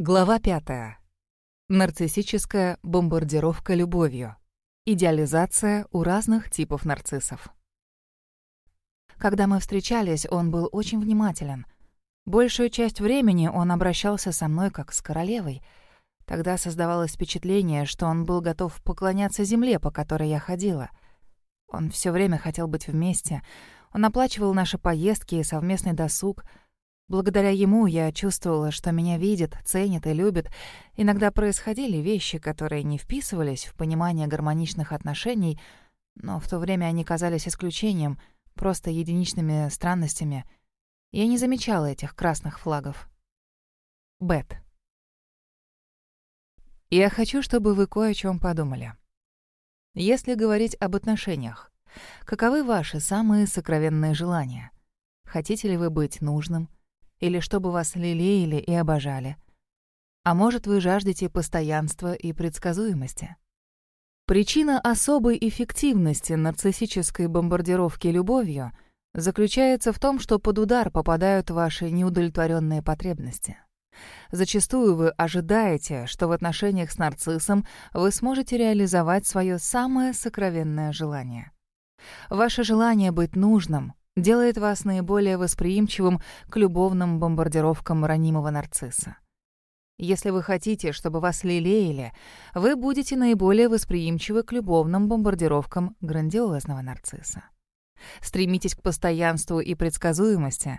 Глава пятая. Нарциссическая бомбардировка любовью. Идеализация у разных типов нарциссов. Когда мы встречались, он был очень внимателен. Большую часть времени он обращался со мной как с королевой. Тогда создавалось впечатление, что он был готов поклоняться земле, по которой я ходила. Он все время хотел быть вместе. Он оплачивал наши поездки и совместный досуг — Благодаря ему я чувствовала, что меня видят, ценят и любят. Иногда происходили вещи, которые не вписывались в понимание гармоничных отношений, но в то время они казались исключением, просто единичными странностями. Я не замечала этих красных флагов. Бет. Я хочу, чтобы вы кое о чем подумали. Если говорить об отношениях, каковы ваши самые сокровенные желания? Хотите ли вы быть нужным? Или чтобы вас лелеяли и обожали. А может, вы жаждете постоянства и предсказуемости. Причина особой эффективности нарциссической бомбардировки любовью заключается в том, что под удар попадают ваши неудовлетворенные потребности. Зачастую вы ожидаете, что в отношениях с нарциссом вы сможете реализовать свое самое сокровенное желание. Ваше желание быть нужным, делает вас наиболее восприимчивым к любовным бомбардировкам ранимого нарцисса. Если вы хотите, чтобы вас лелеяли, вы будете наиболее восприимчивы к любовным бомбардировкам грандиозного нарцисса. Стремитесь к постоянству и предсказуемости,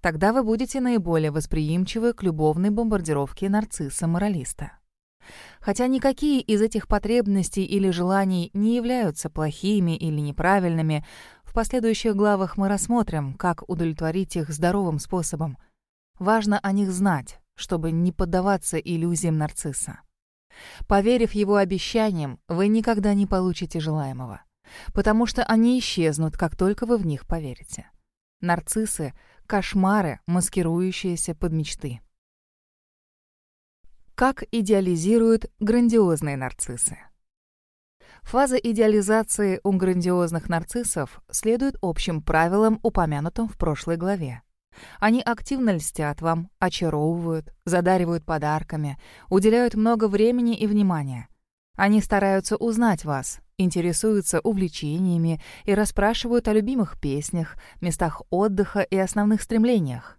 тогда вы будете наиболее восприимчивы к любовной бомбардировке нарцисса-моралиста. Хотя никакие из этих потребностей или желаний не являются плохими или неправильными, в последующих главах мы рассмотрим, как удовлетворить их здоровым способом. Важно о них знать, чтобы не поддаваться иллюзиям нарцисса. Поверив его обещаниям, вы никогда не получите желаемого, потому что они исчезнут, как только вы в них поверите. Нарциссы — кошмары, маскирующиеся под мечты. Как идеализируют грандиозные нарциссы? Фаза идеализации у грандиозных нарциссов следует общим правилам, упомянутым в прошлой главе. Они активно льстят вам, очаровывают, задаривают подарками, уделяют много времени и внимания. Они стараются узнать вас, интересуются увлечениями и расспрашивают о любимых песнях, местах отдыха и основных стремлениях.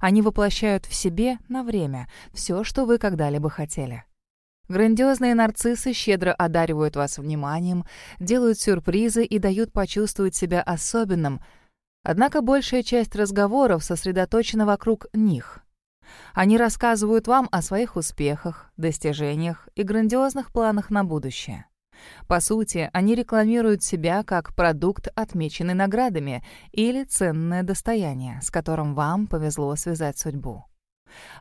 Они воплощают в себе на время все, что вы когда-либо хотели. Грандиозные нарциссы щедро одаривают вас вниманием, делают сюрпризы и дают почувствовать себя особенным. Однако большая часть разговоров сосредоточена вокруг них. Они рассказывают вам о своих успехах, достижениях и грандиозных планах на будущее. По сути, они рекламируют себя как продукт, отмеченный наградами, или ценное достояние, с которым вам повезло связать судьбу.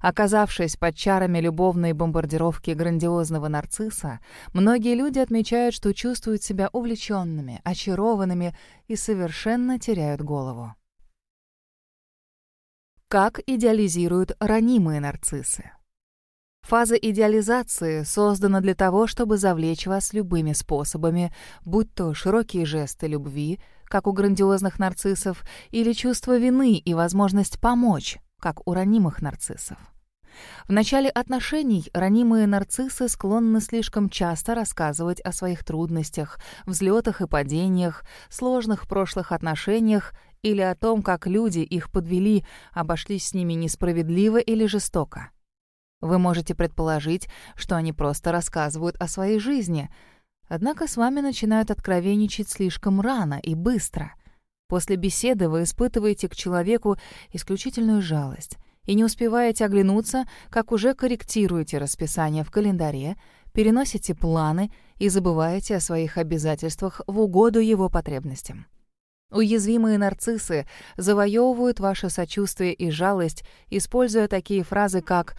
Оказавшись под чарами любовной бомбардировки грандиозного нарцисса, многие люди отмечают, что чувствуют себя увлеченными, очарованными и совершенно теряют голову. Как идеализируют ранимые нарциссы? Фаза идеализации создана для того, чтобы завлечь вас любыми способами, будь то широкие жесты любви, как у грандиозных нарциссов, или чувство вины и возможность помочь, как у ранимых нарциссов. В начале отношений ранимые нарциссы склонны слишком часто рассказывать о своих трудностях, взлетах и падениях, сложных прошлых отношениях или о том, как люди их подвели, обошлись с ними несправедливо или жестоко. Вы можете предположить, что они просто рассказывают о своей жизни, однако с вами начинают откровенничать слишком рано и быстро — После беседы вы испытываете к человеку исключительную жалость и не успеваете оглянуться, как уже корректируете расписание в календаре, переносите планы и забываете о своих обязательствах в угоду его потребностям. Уязвимые нарциссы завоевывают ваше сочувствие и жалость, используя такие фразы, как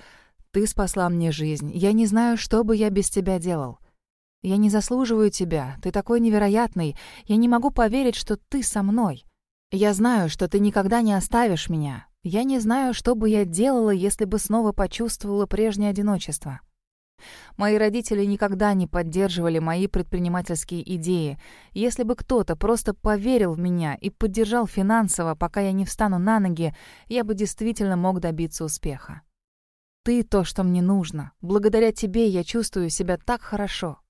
«Ты спасла мне жизнь, я не знаю, что бы я без тебя делал», я не заслуживаю тебя, ты такой невероятный. Я не могу поверить, что ты со мной. Я знаю, что ты никогда не оставишь меня. Я не знаю, что бы я делала, если бы снова почувствовала прежнее одиночество. Мои родители никогда не поддерживали мои предпринимательские идеи. Если бы кто-то просто поверил в меня и поддержал финансово, пока я не встану на ноги, я бы действительно мог добиться успеха. Ты то, что мне нужно. Благодаря тебе я чувствую себя так хорошо.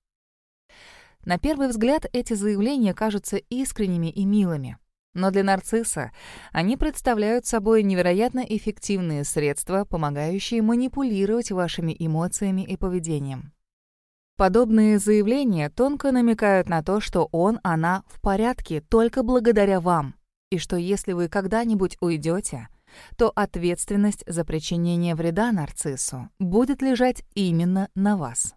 На первый взгляд эти заявления кажутся искренними и милыми. Но для нарцисса они представляют собой невероятно эффективные средства, помогающие манипулировать вашими эмоциями и поведением. Подобные заявления тонко намекают на то, что он, она в порядке только благодаря вам, и что если вы когда-нибудь уйдете, то ответственность за причинение вреда нарциссу будет лежать именно на вас.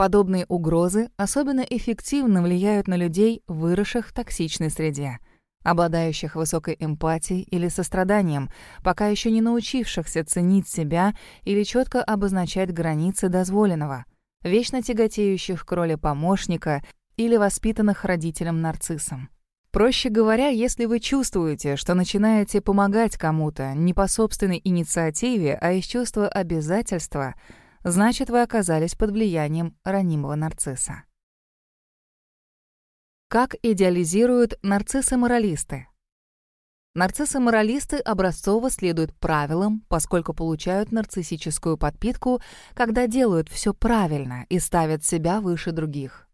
Подобные угрозы особенно эффективно влияют на людей, выросших в токсичной среде, обладающих высокой эмпатией или состраданием, пока еще не научившихся ценить себя или четко обозначать границы дозволенного, вечно тяготеющих к роли помощника или воспитанных родителем-нарциссом. Проще говоря, если вы чувствуете, что начинаете помогать кому-то не по собственной инициативе, а из чувства обязательства, значит, вы оказались под влиянием ранимого нарцисса. Как идеализируют нарциссы-моралисты? Нарциссы-моралисты образцово следуют правилам, поскольку получают нарциссическую подпитку, когда делают все правильно и ставят себя выше других.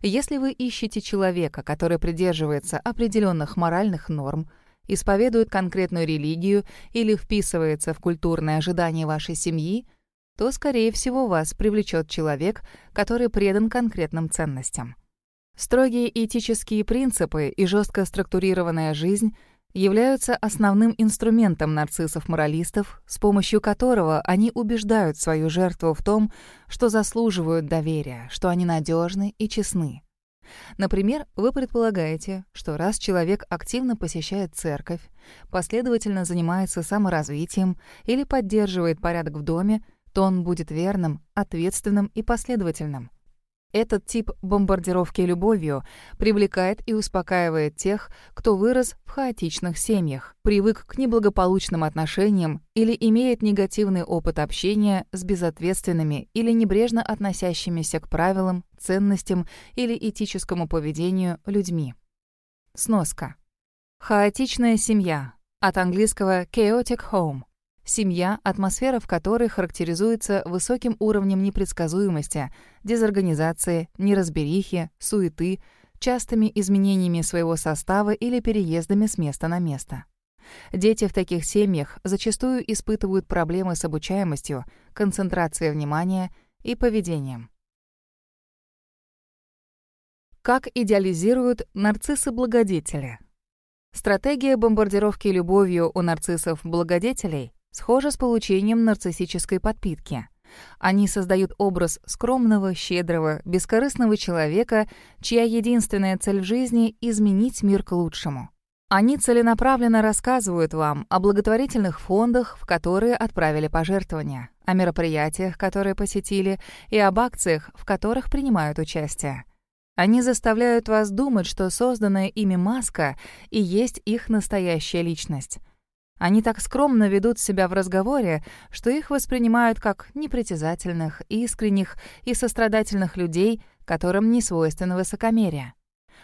Если вы ищете человека, который придерживается определенных моральных норм, исповедует конкретную религию или вписывается в культурные ожидания вашей семьи, то, скорее всего, вас привлечет человек, который предан конкретным ценностям. Строгие этические принципы и жестко структурированная жизнь являются основным инструментом нарциссов-моралистов, с помощью которого они убеждают свою жертву в том, что заслуживают доверия, что они надежны и честны. Например, вы предполагаете, что раз человек активно посещает церковь, последовательно занимается саморазвитием или поддерживает порядок в доме, то он будет верным, ответственным и последовательным. Этот тип бомбардировки любовью привлекает и успокаивает тех, кто вырос в хаотичных семьях, привык к неблагополучным отношениям или имеет негативный опыт общения с безответственными или небрежно относящимися к правилам, ценностям или этическому поведению людьми. Сноска. Хаотичная семья. От английского chaotic home Семья, атмосфера в которой характеризуется высоким уровнем непредсказуемости, дезорганизации, неразберихи, суеты, частыми изменениями своего состава или переездами с места на место. Дети в таких семьях зачастую испытывают проблемы с обучаемостью, концентрацией внимания и поведением. Как идеализируют нарциссы-благодетели? Стратегия бомбардировки любовью у нарциссов-благодетелей схоже с получением нарциссической подпитки. Они создают образ скромного, щедрого, бескорыстного человека, чья единственная цель в жизни — изменить мир к лучшему. Они целенаправленно рассказывают вам о благотворительных фондах, в которые отправили пожертвования, о мероприятиях, которые посетили, и об акциях, в которых принимают участие. Они заставляют вас думать, что созданная ими маска и есть их настоящая личность. Они так скромно ведут себя в разговоре, что их воспринимают как непритязательных, искренних и сострадательных людей, которым не свойственно высокомерие.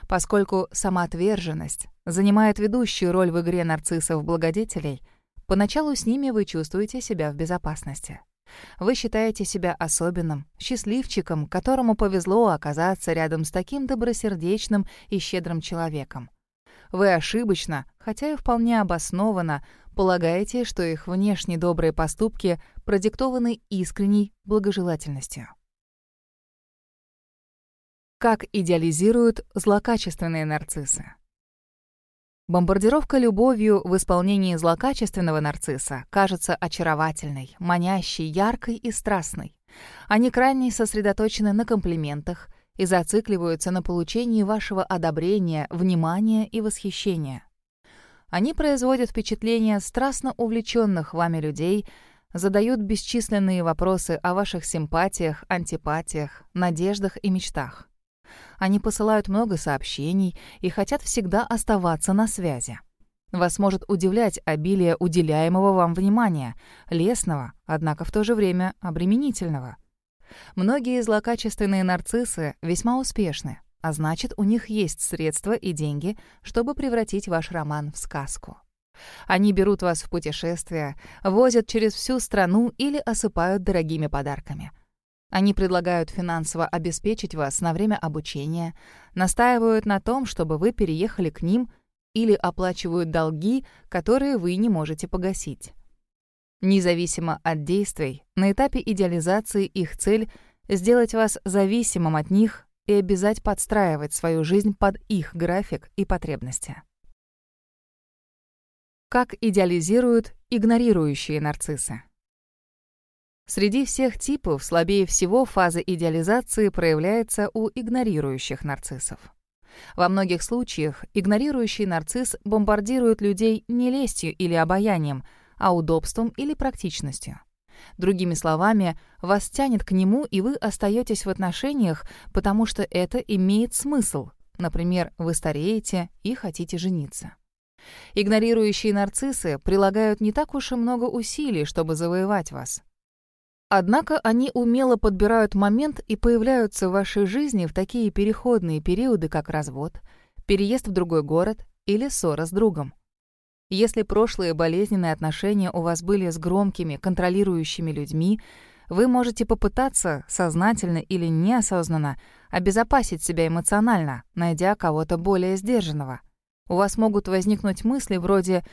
Поскольку самоотверженность занимает ведущую роль в игре нарциссов-благодетелей, поначалу с ними вы чувствуете себя в безопасности. Вы считаете себя особенным, счастливчиком, которому повезло оказаться рядом с таким добросердечным и щедрым человеком. Вы ошибочно, хотя и вполне обоснованно, полагаете, что их внешне добрые поступки продиктованы искренней благожелательностью. Как идеализируют злокачественные нарциссы? Бомбардировка любовью в исполнении злокачественного нарцисса кажется очаровательной, манящей, яркой и страстной. Они крайне сосредоточены на комплиментах и зацикливаются на получении вашего одобрения, внимания и восхищения. Они производят впечатление страстно увлеченных вами людей, задают бесчисленные вопросы о ваших симпатиях, антипатиях, надеждах и мечтах. Они посылают много сообщений и хотят всегда оставаться на связи. Вас может удивлять обилие уделяемого вам внимания, лесного, однако в то же время обременительного. Многие злокачественные нарциссы весьма успешны, а значит, у них есть средства и деньги, чтобы превратить ваш роман в сказку. Они берут вас в путешествия, возят через всю страну или осыпают дорогими подарками. Они предлагают финансово обеспечить вас на время обучения, настаивают на том, чтобы вы переехали к ним или оплачивают долги, которые вы не можете погасить. Независимо от действий, на этапе идеализации их цель — сделать вас зависимым от них и обязать подстраивать свою жизнь под их график и потребности. Как идеализируют игнорирующие нарциссы? Среди всех типов слабее всего фаза идеализации проявляется у игнорирующих нарциссов. Во многих случаях игнорирующий нарцисс бомбардирует людей не лестью или обаянием, а удобством или практичностью. Другими словами, вас тянет к нему, и вы остаетесь в отношениях, потому что это имеет смысл. Например, вы стареете и хотите жениться. Игнорирующие нарциссы прилагают не так уж и много усилий, чтобы завоевать вас. Однако они умело подбирают момент и появляются в вашей жизни в такие переходные периоды, как развод, переезд в другой город или ссора с другом. Если прошлые болезненные отношения у вас были с громкими, контролирующими людьми, вы можете попытаться, сознательно или неосознанно, обезопасить себя эмоционально, найдя кого-то более сдержанного. У вас могут возникнуть мысли вроде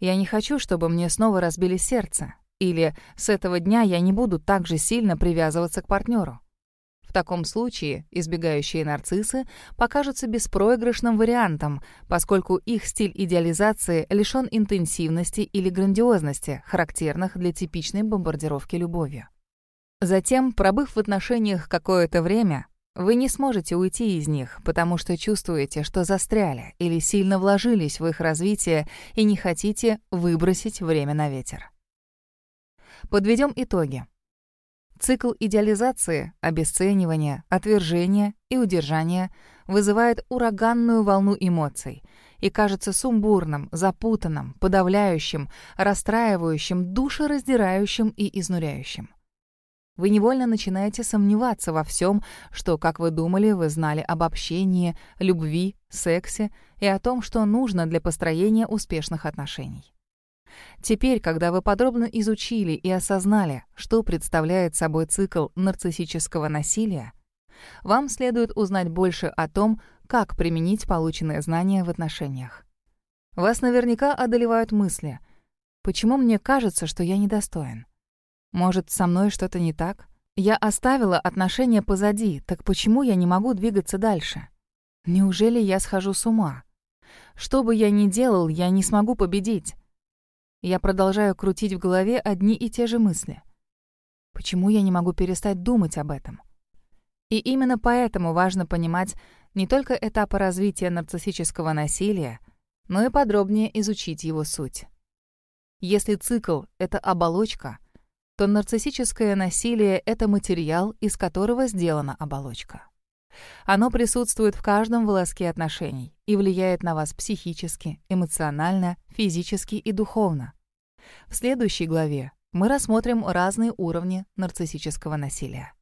«я не хочу, чтобы мне снова разбили сердце», или «С этого дня я не буду так же сильно привязываться к партнеру». В таком случае избегающие нарциссы покажутся беспроигрышным вариантом, поскольку их стиль идеализации лишён интенсивности или грандиозности, характерных для типичной бомбардировки любовью. Затем, пробыв в отношениях какое-то время, вы не сможете уйти из них, потому что чувствуете, что застряли или сильно вложились в их развитие и не хотите выбросить время на ветер. Подведем итоги. Цикл идеализации, обесценивания, отвержения и удержания вызывает ураганную волну эмоций и кажется сумбурным, запутанным, подавляющим, расстраивающим, душераздирающим и изнуряющим. Вы невольно начинаете сомневаться во всем, что, как вы думали, вы знали об общении, любви, сексе и о том, что нужно для построения успешных отношений. Теперь, когда вы подробно изучили и осознали, что представляет собой цикл нарциссического насилия, вам следует узнать больше о том, как применить полученные знания в отношениях. Вас наверняка одолевают мысли. Почему мне кажется, что я недостоин? Может, со мной что-то не так? Я оставила отношения позади, так почему я не могу двигаться дальше? Неужели я схожу с ума? Что бы я ни делал, я не смогу победить. Я продолжаю крутить в голове одни и те же мысли. Почему я не могу перестать думать об этом? И именно поэтому важно понимать не только этапы развития нарциссического насилия, но и подробнее изучить его суть. Если цикл — это оболочка, то нарциссическое насилие — это материал, из которого сделана оболочка. Оно присутствует в каждом волоске отношений и влияет на вас психически, эмоционально, физически и духовно. В следующей главе мы рассмотрим разные уровни нарциссического насилия.